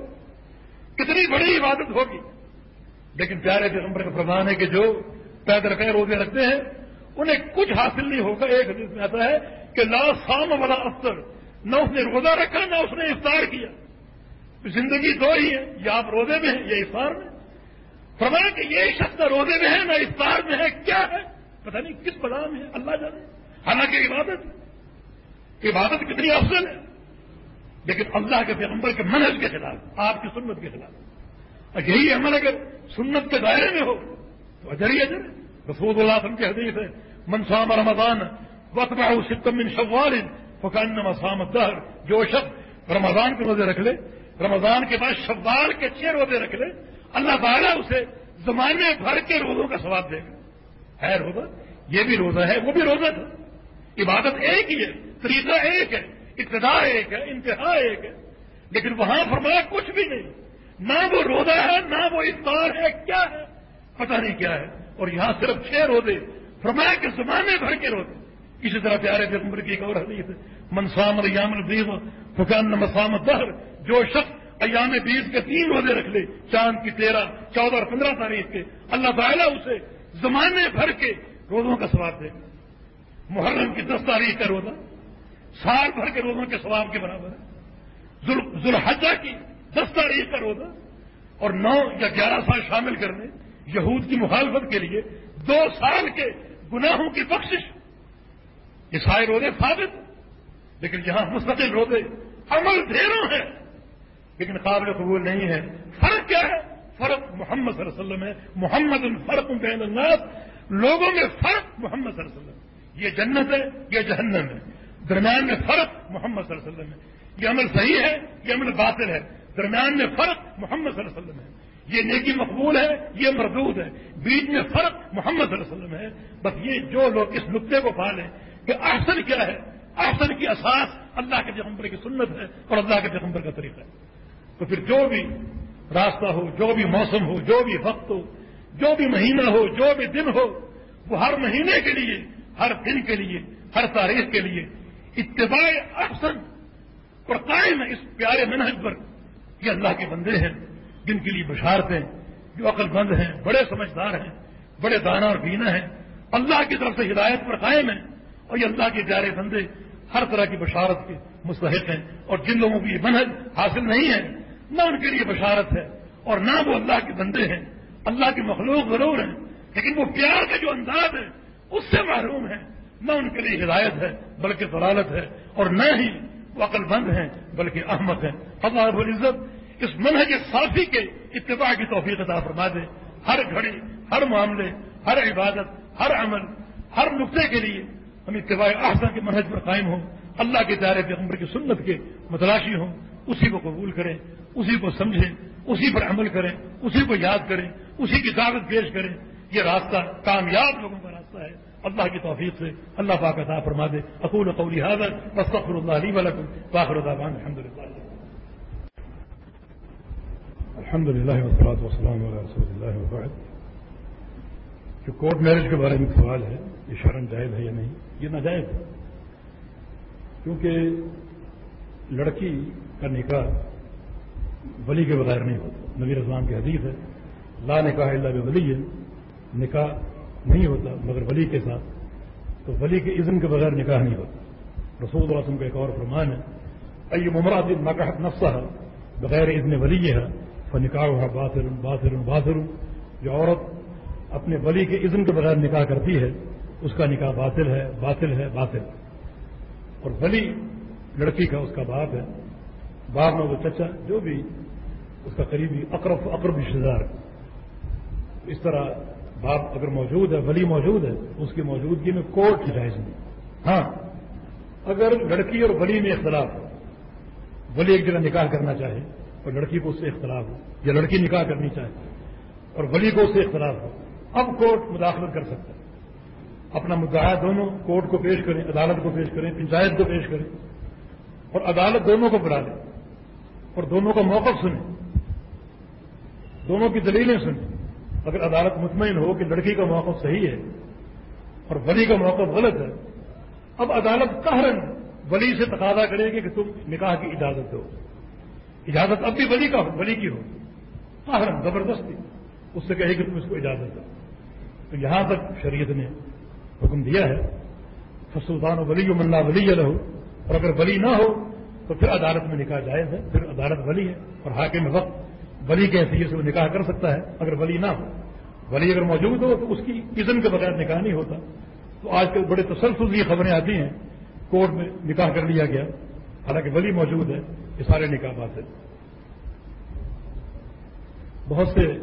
کتنی بڑی عبادت ہوگی۔ لیکن پیارے پیغمبر کا فرمان ہے کہ جو پیدر پہ روزے رکھتے ہیں انہیں کچھ حاصل نہیں ہوگا۔ ایک حدیث میں آتا ہے کہ لا سام والا افسر نہ اس نے روزہ رکھا، نہ اس نے افطار کیا۔ زندگی دو ہی ہے، یا آپ روزے میں ہیں یا افطار میں۔ فرمایا کہ یہ شخص نہ روزے میں ہے، نہ افطار میں ہے، کیا ہے؟ پتہ نہیں کس بلا میں ہے، اللہ جانے۔ حالانکہ عبادت عبادت کتنی افضل ہے۔ لیکن اللہ کے پیغمبر کے منحص کے خلاف، آپ کی سنت کے خلاف۔ اور یہی عمل اگر سنت کے دائرے میں ہو، تو اجر ہی اجر رسول اللہ وسلم کے حدیث ہے منسام رمضان وقت ستم من شوال فکان مسام دہر جو شخص رمضان کے روزے رکھ لے، رمضان کے بعد شوال کے چھ روزے رکھ لے، اللہ تعالیٰ اسے زمانے بھر کے روزوں کا ثواب دے گا۔ ہے روزہ؟ یہ بھی روزہ ہے، وہ بھی روزہ تھا۔ عبادت ایک ہی ہے، طریقہ ایک ہے، ابتدا ایک ہے، انتہا ایک ہے۔ لیکن وہاں فرمایا کچھ بھی نہیں۔ نہ وہ روزہ ہے، نہ وہ افطار ہے، کیا ہے؟ پتہ نہیں کیا ہے۔ اور یہاں صرف چھ روزے، فرمایا کہ زمانے بھر کے روزے۔ اسی طرح پیارے پیغمبر کی ایک اور حدیث منسام ایام البیض فکان مسام دہر جو شخص ایام بیس کے تین روزے رکھ لے، چاند کی تیرہ، چودہ اور پندرہ تاریخ کے، اللہ تعالیٰ اسے زمانے بھر کے روزوں کا ثواب دے۔ محرم کی دس تاریخ کا روزہ، سال بھر کے روزوں کے ثواب کے برابر ہے۔ ذوالحجہ کی دس تاریخ کا روزہ اور نو یا گیارہ سال شامل کرنے یہود کی مخالفت کے لیے دو سال کے گناہوں کی بخشش۔ یہ سارے روزے ثابت، لیکن یہاں مستقل روزے عمل ڈھیروں ہیں، لیکن قابل قبول نہیں ہے۔ فرق کیا ہے؟ فرق محمد صلی اللہ علیہ وسلم ہے۔ محمد الفرق بین الناس، لوگوں میں فرق محمد صلی اللہ علیہ وسلم یہ جنت ہے، یہ جہنم ہے۔ درمیان میں فرق محمد صلی اللہ علیہ وسلم ہے۔ یہ عمل صحیح ہے، یہ عمل باطل ہے۔ درمیان میں فرق محمد صلی اللہ علیہ وسلم ہے۔ یہ نیکی مقبول ہے، یہ مردود ہے۔ بیچ میں فرق محمد صلی اللہ علیہ وسلم ہے۔ بس یہ جو لوگ اس نقطے کو پالیں کہ احسن کیا ہے، احسن کی اساس اللہ کے پیغمبر کی سنت ہے اور اللہ کے پیغمبر کا طریقہ ہے۔ تو پھر جو بھی راستہ ہو، جو بھی موسم ہو، جو بھی وقت ہو، جو بھی مہینہ ہو، جو بھی دن ہو، وہ ہر مہینے کے لیے، ہر دن کے لیے، ہر تاریخ کے لیے اتباع احسن اور قائم ہے۔ اس پیارے منہج پر یہ اللہ کے بندے ہیں۔ جن کے لیے بشارتیں جو عقل مند ہیں، بڑے سمجھدار ہیں، بڑے دانا اور بینا ہیں، اللہ کی طرف سے ہدایت پر قائم ہیں۔ اور یہ اللہ کے پیارے بندے ہر طرح کی بشارت کے مستحق ہیں۔ اور جن لوگوں کی یہ منہج حاصل نہیں ہے، نہ ان کے لیے بشارت ہے، اور نہ وہ اللہ کے بندے ہیں۔ اللہ کے مخلوق ضرور ہیں، لیکن وہ پیار کا جو انداز ہے، اس سے محروم ہے نہ ان کے لیے ہدایت ہے، بلکہ ضلالت ہے۔ اور نہ ہی وہ عقل مند ہیں، بلکہ احمد ہیں۔ اللہ رب العزت اس منہج صافی کے اتباع کی توفیق عطا فرما دے۔ ہر گھڑی، ہر معاملے، ہر عبادت، ہر عمل، ہر نقطے کے لیے ہم اتباع احسن کے منہج پر قائم ہوں۔ اللہ کے پیارے پیغمبر کی سنت کے متلاشی ہوں۔ اسی کو قبول کریں، اسی کو سمجھیں، اسی پر عمل کریں، اسی کو یاد کریں، اسی کی دعوت پیش کریں۔ یہ راستہ کامیاب لوگوں کا راستہ ہے۔ اللہ کی توفیق سے اللہ پاک عطا فرما دے۔ اقول قولی حاضر مستفر اللہ علی ولکم باخر الحمد للہ الحمد للہ وسلات وسلام علیہ رسول اللہ وبعد. جو کورٹ میرج کے بارے میں سوال ہے، یہ شرم جائز ہے یا نہیں؟ یہ ناجائز ہے۔ کیونکہ لڑکی کا نکاح ولی کے بغیر نہیں ہوتا۔ نبی رضوان کی حدیث ہے، لا نکاح اللہ ولی ہے نکاح نہیں ہوتا مگر ولی کے ساتھ۔ تو ولی کے اذن کے بغیر نکاح نہیں ہوتا۔ رسول اللہ وسلم کا ایک اور فرمان ہے ائی ممراط نقاحت نفسہ بغیر اذن ولی ہے وہ نکاح ہوا باثر باثر باثر جو عورت اپنے ولی کے اذن کے بغیر نکاح کرتی ہے، اس کا نکاح باطل ہے باطل ہے، باطل۔ اور ولی لڑکی کا اس کا باپ ہے، باپ میں وہ چچا، جو بھی اس کا قریبی اقرب اقرب رشتے دار۔ اس طرح باپ اگر موجود ہے، ولی موجود ہے، اس کی موجودگی میں کورٹ کی جائز نہیں۔ ہاں اگر لڑکی اور ولی میں اختلاف ہو، ولی ایک جگہ نکاح کرنا چاہے اور لڑکی کو اس سے اختلاف ہو، یا لڑکی نکاح کرنی چاہے، اور ولی کو اس سے اختلاف ہو۔ اب کورٹ مداخلت کر سکتا ہے۔ اپنا مدعا دونوں، کورٹ کو پیش کریں، عدالت کو پیش کریں، پنچایت کو پیش کریں، اور عدالت دونوں کو بلا لیں اور دونوں کا موقف سنیں، دونوں کی دلیلیں سنیں۔ اگر عدالت مطمئن ہو کہ لڑکی کا موقف صحیح ہے اور ولی کا موقف غلط ہے، اب عدالت قہرن ولی سے تقاضا کرے گی کہ تم نکاح کی اجازت دو۔ اجازت اب بھی ولی کا ہو، ولی کی ہو۔ قہرن زبردستی۔ اس سے کہے کہ تم اس کو اجازت دو۔ تو یہاں تک شریعت نے حکم دیا ہے، فسلطان و ولی ملا ولی رہو اور اگر ولی نہ ہو، تو پھر عدالت میں نکاح جائز ہے۔ پھر عدالت ولی ہے۔ اور حاکم وقت ولی کے حیثیت سے وہ نکاح کر سکتا ہے، اگر ولی نہ ہو۔ ولی اگر موجود ہو، تو اس کی اذن کے بغیر نکاح نہیں ہوتا۔ تو آج کل بڑے تسلسل یہ خبریں آتی ہیں، کورٹ میں نکاح کر لیا گیا۔ حالانکہ ولی موجود ہے یہ سارے نکاح بات ہے بہت سے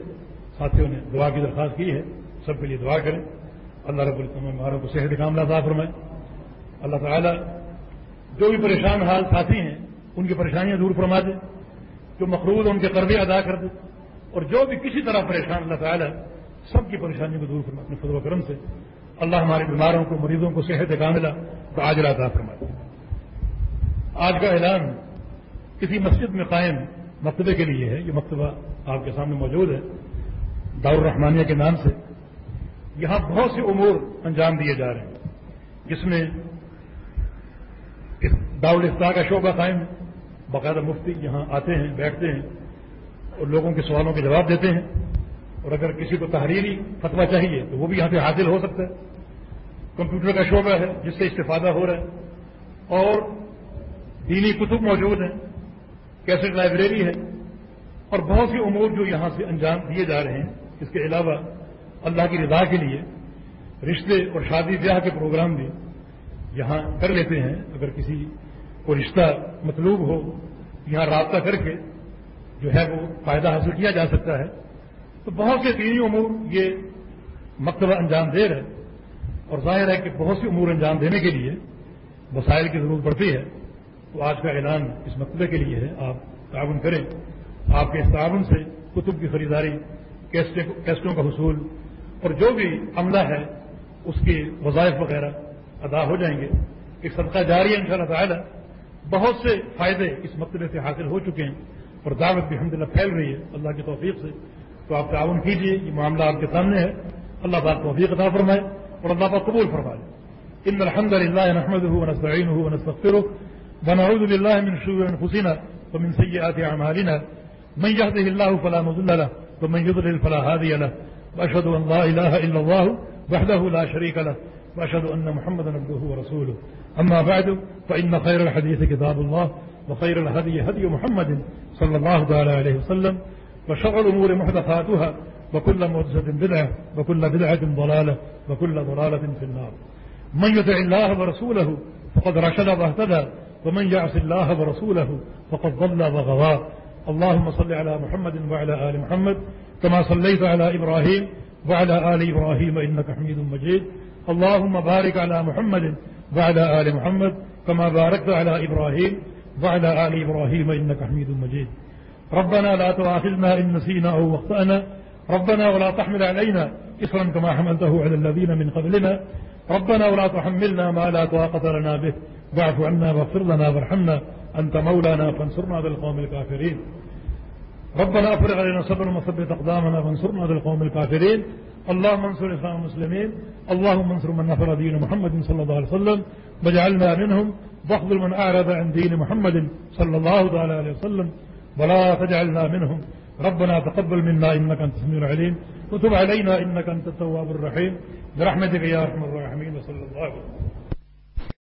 ساتھیوں نے دعا کی درخواست کی ہے، سب کے لیے دعا کریں۔ اللہ رب ہماروں کو صحت کام لا فرمائے۔ اللہ تعالیٰ جو بھی پریشان حال ساتھی ہیں، ان کی پریشانیاں دور فرما دے، جو مقروض ان کے قرضے ادا کر دے۔ اور جو بھی کسی طرح پریشان، اللہ تعالیٰ سب کی پریشانیوں کو دور فرما اپنے فضل و کرم سے۔ اللہ ہمارے بیماروں کو، مریضوں کو صحت کاملہ تو آج عطا فرمائے۔ آج کا اعلان کسی مسجد میں قائم مکتبے کے لیے ہے، یہ مکتبہ آپ کے سامنے موجود ہے دار الرحمانیہ کے نام سے۔ یہاں بہت سے امور انجام دیے جا رہے ہیں، جس میں دارالفتا کا شعبہ قائم ہے۔ باقاعدہ مفتی یہاں آتے ہیں، بیٹھتے ہیں اور لوگوں کے سوالوں کے جواب دیتے ہیں۔ اور اگر کسی کو تحریری فتوا چاہیے تو وہ بھی یہاں پہ حاصل ہو سکتا ہے۔ کمپیوٹر کا شعبہ ہے، جس سے استفادہ ہو رہا ہے۔ اور دینی کتب موجود ہیں کیسٹ لائبریری ہے، اور بہت سی امور جو یہاں سے انجام دیے جا رہے ہیں، اس کے علاوہ اللہ کی رضا کے لیے رشتے اور شادی بیاہ کے پروگرام بھی یہاں کر لیتے ہیں۔ اگر کسی کو رشتہ مطلوب ہو، یہاں رابطہ کر کے جو ہے وہ فائدہ حاصل کیا جا سکتا ہے، تو بہت سے دینی امور یہ مکتبہ انجام دے رہے اور ظاہر ہے کہ بہت سی امور انجام دینے کے لیے وسائل کی ضرورت پڑتی ہے۔ تو آج کا اعلان اس مکتبے کے لیے ہے، آپ تعاون کریں۔ آپ کے اس تعاون سے کتب کی خریداری کیسٹوں کا حصول اور جو بھی عملہ ہے، اس کے وظائف وغیرہ ادا ہو جائیں گے۔ ایک صدقہ جاری ہے ان شاء اللہ تعالیٰ بہت سے فائدے اس مکتبے سے حاصل ہو چکے ہیں اور دعوت بھی الحمد پھیل رہی ہے۔ اللہ کی توفیق سے۔ تو آپ تعاون کیجیے یہ معاملہ آپ کے سامنے ہے۔ اللہ پاک توفیق عطا فرمائے اور اللہ پاک قبول فرمائے۔ ان الحمد للہ نحمده ونستعينه ونستغفره ونعوذ بالله من شرور انفسنا ومن سيئات اعمالنا من يهده الله فلا مضل له ومن يضلل فلا هادي له. واشهد ان لا اله الا الله وحده لا شريك له. واشهد ان محمدا عبده ورسوله. اما بعد فان خير الحديث كتاب الله وخير الهدي هدي محمد صلى الله عليه وسلم وشر الامور محدثاتها وكل محدثه بدعه وكل بدعه ضلاله وكل ضلاله في النار. من يطع الله ورسوله فقد رشد واهتدى ومن يعص الله ورسوله فقد ضل وغوى. اللهم صل على محمد وعلى ال محمد كما صليت على ابراهيم وعلى ال ابراهيم انك حميد مجيد. اللهم بارك على محمد وعلى ال محمد كما باركت على ابراهيم وعلى ال ابراهيم انك حميد مجيد. ربنا لا تؤاخذنا ان نسينا او اخطانا ربنا ولا تحمل علينا اصرا كما حملته على الذين من قبلنا. ربنا ولا تحملنا ما لا طاقه لنا به. واعف عنا واغفر لنا وارحمنا انت مولانا فانصرنا على القوم الكافرين. ربنا افرغ علينا صبرا وثبت اقدامنا فانصرنا على القوم الكافرين. اللهم انصر الاسلام المسلمين. اللهم انصر من نصر دين محمد صلى الله عليه وسلم. واجعلنا منهم. واخذل من اعرض عن دين محمد صلى الله عليه وسلم. ولا تجعلنا منهم. ربنا تقبل منا انك انت السميع العليم. وتب علينا انك انت التواب الرحيم. برحمتك يا ارحم الراحمين. وصلى الله عليه وسلم.